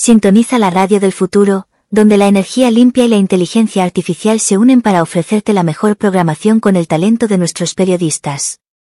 Sintoniza la radio del futuro, donde la energía limpia y la inteligencia artificial se unen para ofrecerte la mejor programación con el talento de nuestros periodistas.